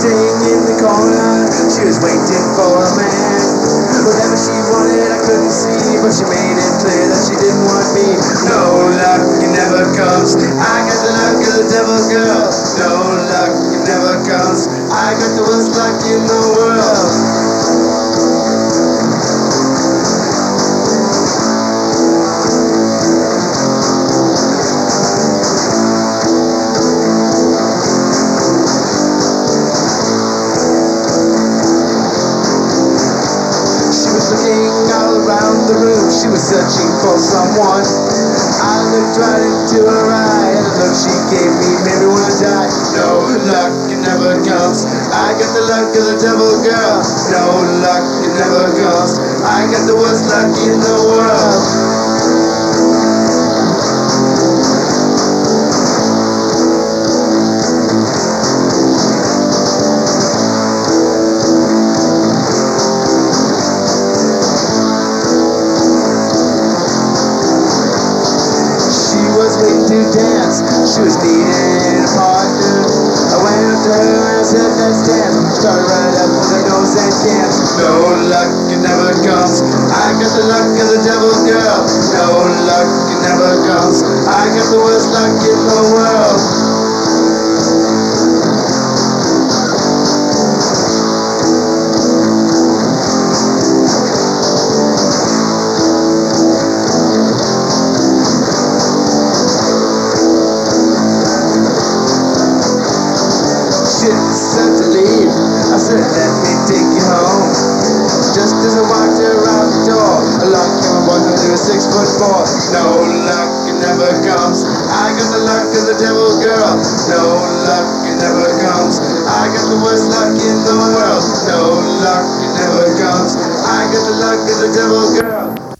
Staying in the corner. She was waiting for a man. Whatever she wanted, I couldn't see, but she made it. She was searching for someone. I looked right into her eye, and the look she gave me made me wanna die. No luck, it never comes. I got the luck of the devil girl. No luck, it never comes. I got the worst luck in the world. Was waiting to dance. She was needing a partner. I went up to her and said, let's dance. Started right up with her nose and dance. No luck, it never comes. I got the luck of the devil's girl. No luck, it never comes. I got the worst luck in the world. To leave. I said, let me take you home. Just as I walked around the door, along came a boy who was six foot four. No luck, it never comes. I got the luck of the devil girl. No luck, it never comes. I got the worst luck in the world. No luck, it never comes. I got the luck of the devil girl.